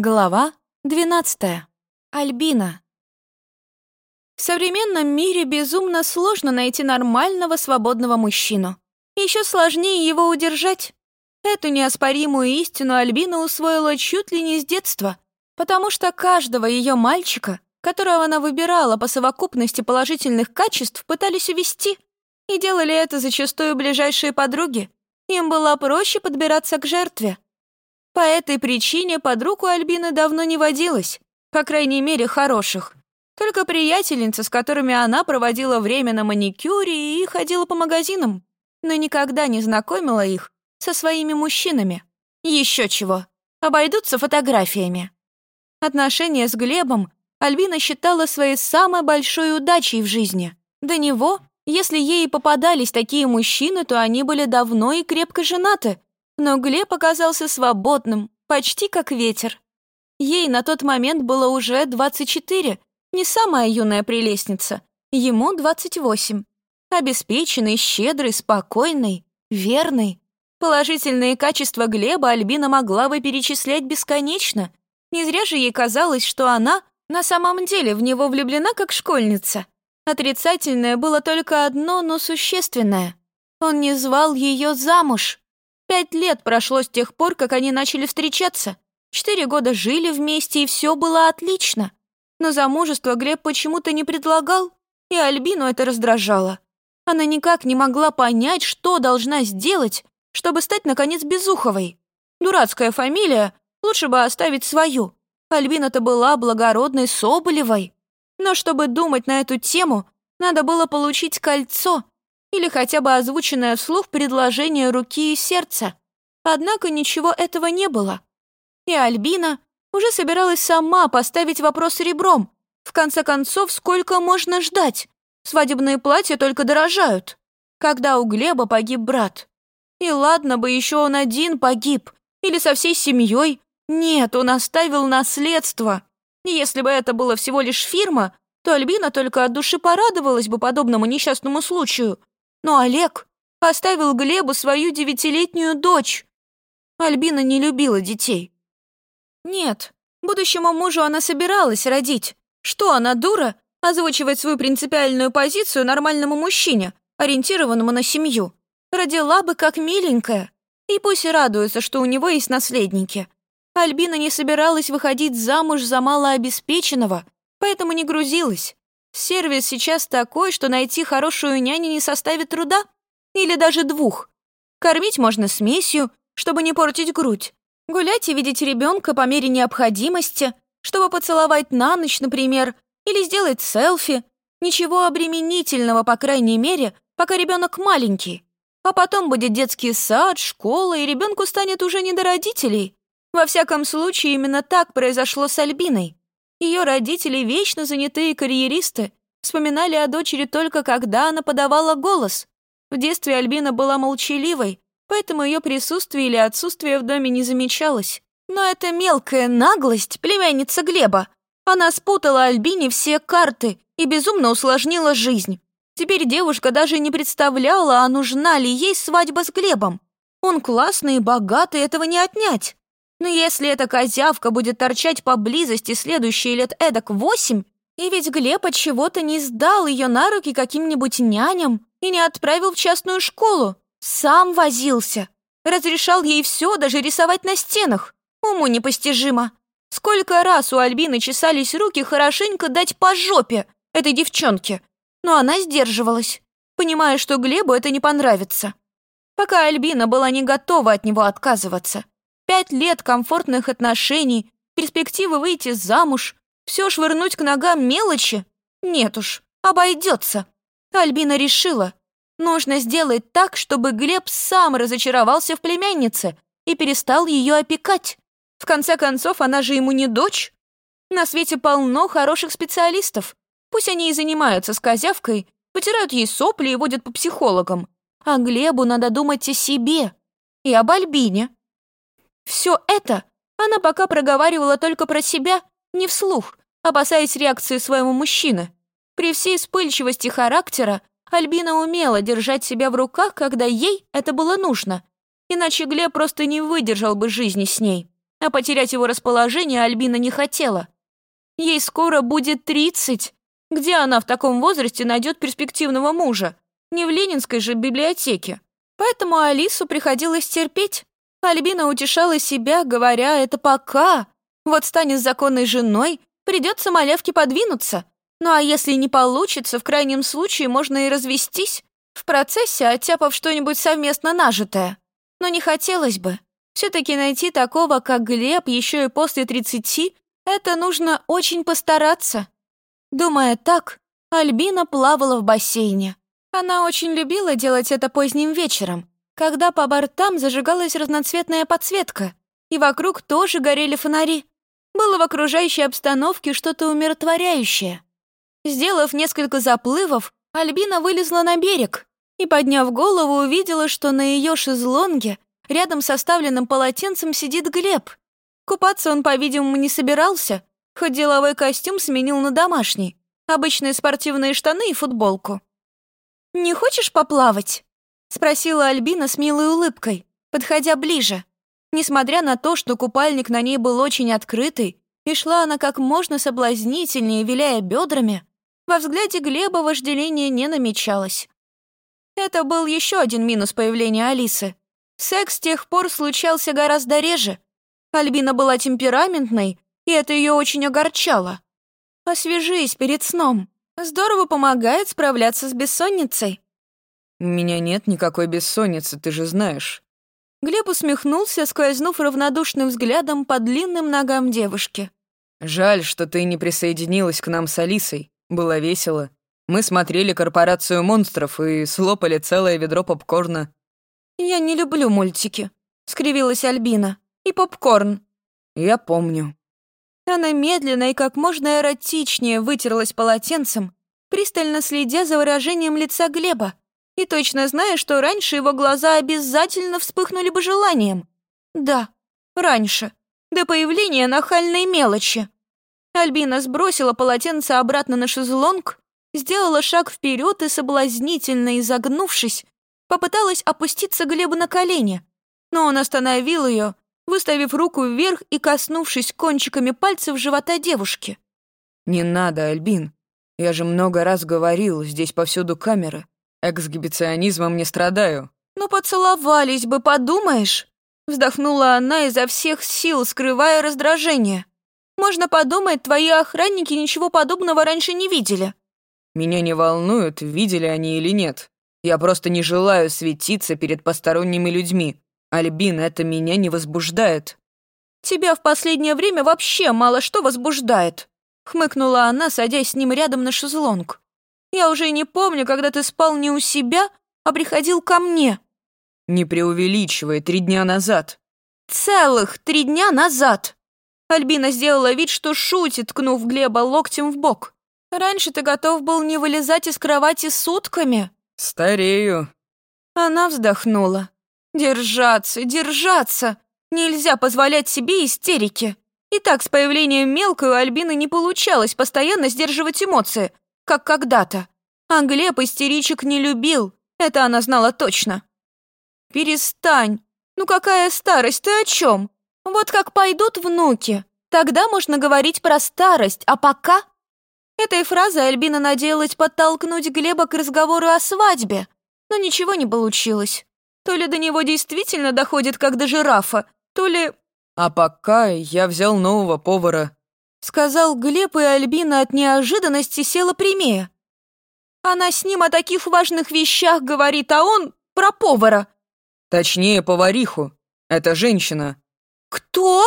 Глава 12. Альбина. В современном мире безумно сложно найти нормального свободного мужчину. Еще сложнее его удержать. Эту неоспоримую истину Альбина усвоила чуть ли не с детства, потому что каждого ее мальчика, которого она выбирала по совокупности положительных качеств, пытались увести. И делали это зачастую ближайшие подруги. Им было проще подбираться к жертве. По этой причине подруг у Альбины давно не водилось, по крайней мере, хороших. Только приятельницы, с которыми она проводила время на маникюре и ходила по магазинам, но никогда не знакомила их со своими мужчинами. Еще чего, обойдутся фотографиями. Отношения с Глебом Альбина считала своей самой большой удачей в жизни. До него, если ей попадались такие мужчины, то они были давно и крепко женаты, но Глеб оказался свободным, почти как ветер. Ей на тот момент было уже 24, не самая юная прелестница, ему 28. Обеспеченный, щедрый, спокойный, верный. Положительные качества Глеба Альбина могла бы перечислять бесконечно. Не зря же ей казалось, что она на самом деле в него влюблена как школьница. Отрицательное было только одно, но существенное. Он не звал ее замуж. Пять лет прошло с тех пор, как они начали встречаться. Четыре года жили вместе, и все было отлично. Но замужество Глеб почему-то не предлагал, и Альбину это раздражало. Она никак не могла понять, что должна сделать, чтобы стать, наконец, Безуховой. Дурацкая фамилия, лучше бы оставить свою. Альбина-то была благородной Соболевой. Но чтобы думать на эту тему, надо было получить кольцо, или хотя бы озвученное вслух предложение руки и сердца. Однако ничего этого не было. И Альбина уже собиралась сама поставить вопрос ребром. В конце концов, сколько можно ждать? Свадебные платья только дорожают. Когда у Глеба погиб брат. И ладно бы еще он один погиб. Или со всей семьей. Нет, он оставил наследство. И если бы это было всего лишь фирма, то Альбина только от души порадовалась бы подобному несчастному случаю. Но Олег оставил Глебу свою девятилетнюю дочь. Альбина не любила детей. Нет, будущему мужу она собиралась родить. Что она, дура, озвучивать свою принципиальную позицию нормальному мужчине, ориентированному на семью? Родила бы как миленькая. И пусть радуется, что у него есть наследники. Альбина не собиралась выходить замуж за малообеспеченного, поэтому не грузилась. Сервис сейчас такой, что найти хорошую няню не составит труда. Или даже двух. Кормить можно смесью, чтобы не портить грудь. Гулять и видеть ребенка по мере необходимости, чтобы поцеловать на ночь, например, или сделать селфи. Ничего обременительного, по крайней мере, пока ребенок маленький. А потом будет детский сад, школа, и ребенку станет уже не до родителей. Во всяком случае, именно так произошло с Альбиной. Ее родители, вечно занятые карьеристы, вспоминали о дочери только когда она подавала голос. В детстве Альбина была молчаливой, поэтому ее присутствие или отсутствие в доме не замечалось. Но эта мелкая наглость, племянница Глеба, она спутала Альбине все карты и безумно усложнила жизнь. Теперь девушка даже не представляла, а нужна ли ей свадьба с Глебом. Он классный и богатый, этого не отнять. Но если эта козявка будет торчать поблизости следующие лет эдак восемь, и ведь Глеб от чего-то не сдал ее на руки каким-нибудь няням и не отправил в частную школу, сам возился, разрешал ей все, даже рисовать на стенах. Уму непостижимо. Сколько раз у Альбины чесались руки хорошенько дать по жопе этой девчонке, но она сдерживалась, понимая, что Глебу это не понравится. Пока Альбина была не готова от него отказываться. Пять лет комфортных отношений, перспективы выйти замуж, все швырнуть к ногам мелочи? Нет уж, обойдется. Альбина решила, нужно сделать так, чтобы Глеб сам разочаровался в племяннице и перестал ее опекать. В конце концов, она же ему не дочь. На свете полно хороших специалистов. Пусть они и занимаются с козявкой, вытирают ей сопли и водят по психологам. А Глебу надо думать о себе и об Альбине. Все это она пока проговаривала только про себя, не вслух, опасаясь реакции своего мужчины. При всей вспыльчивости характера Альбина умела держать себя в руках, когда ей это было нужно, иначе Глеб просто не выдержал бы жизни с ней. а потерять его расположение Альбина не хотела. Ей скоро будет тридцать. Где она в таком возрасте найдет перспективного мужа? Не в Ленинской же библиотеке. Поэтому Алису приходилось терпеть. Альбина утешала себя, говоря, это пока. Вот станет законной женой, придется малявке подвинуться. Ну а если не получится, в крайнем случае можно и развестись. В процессе оттяпав что-нибудь совместно нажитое. Но не хотелось бы. Все-таки найти такого, как Глеб, еще и после тридцати, это нужно очень постараться. Думая так, Альбина плавала в бассейне. Она очень любила делать это поздним вечером, когда по бортам зажигалась разноцветная подсветка, и вокруг тоже горели фонари. Было в окружающей обстановке что-то умиротворяющее. Сделав несколько заплывов, Альбина вылезла на берег и, подняв голову, увидела, что на ее шезлонге рядом с оставленным полотенцем сидит Глеб. Купаться он, по-видимому, не собирался, хоть деловой костюм сменил на домашний, обычные спортивные штаны и футболку. «Не хочешь поплавать?» — спросила Альбина с милой улыбкой, подходя ближе. Несмотря на то, что купальник на ней был очень открытый, и шла она как можно соблазнительнее, виляя бедрами, во взгляде Глеба вожделение не намечалось. Это был еще один минус появления Алисы. Секс с тех пор случался гораздо реже. Альбина была темпераментной, и это ее очень огорчало. Освежись перед сном. Здорово помогает справляться с бессонницей. У меня нет никакой бессонницы, ты же знаешь. Глеб усмехнулся, скользнув равнодушным взглядом по длинным ногам девушки. Жаль, что ты не присоединилась к нам с Алисой. Было весело. Мы смотрели «Корпорацию монстров» и слопали целое ведро попкорна. «Я не люблю мультики», — скривилась Альбина. «И попкорн». «Я помню». Она медленно и как можно эротичнее вытерлась полотенцем, пристально следя за выражением лица Глеба, и точно зная, что раньше его глаза обязательно вспыхнули бы желанием. Да, раньше, до появления нахальной мелочи. Альбина сбросила полотенце обратно на шезлонг, сделала шаг вперед и, соблазнительно изогнувшись, попыталась опуститься Глебу на колени, но он остановил ее, выставив руку вверх и коснувшись кончиками пальцев живота девушки. «Не надо, Альбин. Я же много раз говорил, здесь повсюду камеры. Эксгибиционизмом не страдаю». «Ну поцеловались бы, подумаешь?» Вздохнула она изо всех сил, скрывая раздражение. «Можно подумать, твои охранники ничего подобного раньше не видели». «Меня не волнует, видели они или нет. Я просто не желаю светиться перед посторонними людьми. Альбин, это меня не возбуждает». «Тебя в последнее время вообще мало что возбуждает», — хмыкнула она, садясь с ним рядом на шезлонг. «Я уже и не помню, когда ты спал не у себя, а приходил ко мне». «Не преувеличивай, три дня назад». «Целых три дня назад!» Альбина сделала вид, что шутит, ткнув Глеба локтем в бок. «Раньше ты готов был не вылезать из кровати сутками». «Старею». Она вздохнула. Держаться, держаться. Нельзя позволять себе истерики. И так с появлением мелкой у Альбины не получалось постоянно сдерживать эмоции, как когда-то. А Глеб истеричек не любил, это она знала точно. «Перестань. Ну какая старость, ты о чем? Вот как пойдут внуки, тогда можно говорить про старость, а пока...» Этой фразой Альбина надеялась подтолкнуть Глеба к разговору о свадьбе, но ничего не получилось. То ли до него действительно доходит, как до жирафа, то ли... «А пока я взял нового повара», — сказал Глеб, и Альбина от неожиданности села прямее. Она с ним о таких важных вещах говорит, а он про повара. Точнее, повариху. Это женщина. Кто?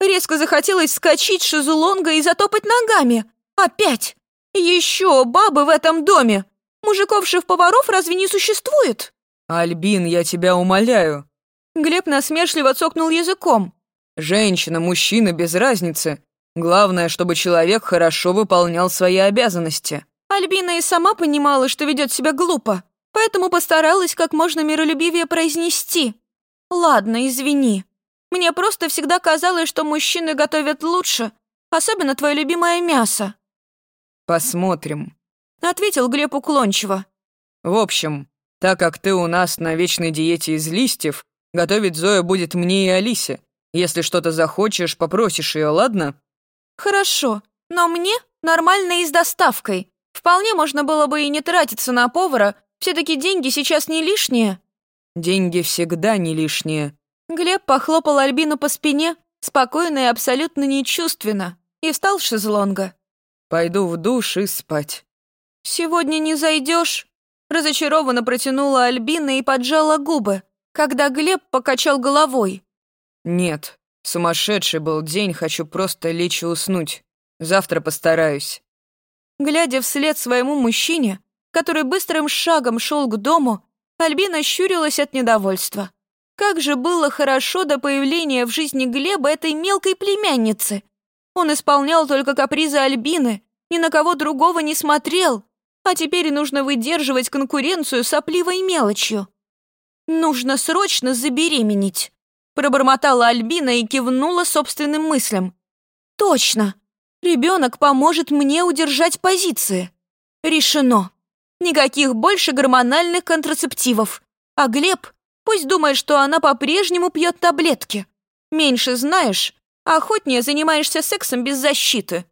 Резко захотелось скачить шезлонга и затопать ногами. Опять. Еще бабы в этом доме. Мужиков-шеф-поваров разве не существует? «Альбин, я тебя умоляю». Глеб насмешливо цокнул языком. «Женщина, мужчина, без разницы. Главное, чтобы человек хорошо выполнял свои обязанности». Альбина и сама понимала, что ведет себя глупо, поэтому постаралась как можно миролюбивее произнести. «Ладно, извини. Мне просто всегда казалось, что мужчины готовят лучше, особенно твое любимое мясо». «Посмотрим», — ответил Глеб уклончиво. «В общем, так как ты у нас на вечной диете из листьев, готовить Зоя будет мне и Алисе. Если что-то захочешь, попросишь ее, ладно?» «Хорошо, но мне нормально и с доставкой. Вполне можно было бы и не тратиться на повара, все-таки деньги сейчас не лишние». «Деньги всегда не лишние». Глеб похлопал Альбину по спине, спокойно и абсолютно нечувственно, и встал с шезлонга. «Пойду в душ и спать». «Сегодня не зайдешь?» Разочарованно протянула Альбина и поджала губы, когда Глеб покачал головой. «Нет, сумасшедший был день, хочу просто лечь и уснуть. Завтра постараюсь». Глядя вслед своему мужчине, который быстрым шагом шел к дому, Альбина щурилась от недовольства. Как же было хорошо до появления в жизни Глеба этой мелкой племянницы. Он исполнял только капризы Альбины, ни на кого другого не смотрел, а теперь нужно выдерживать конкуренцию сопливой мелочью. «Нужно срочно забеременеть», — пробормотала Альбина и кивнула собственным мыслям. «Точно! Ребенок поможет мне удержать позиции. Решено. Никаких больше гормональных контрацептивов. А Глеб пусть думает, что она по-прежнему пьет таблетки. Меньше знаешь, охотнее занимаешься сексом без защиты».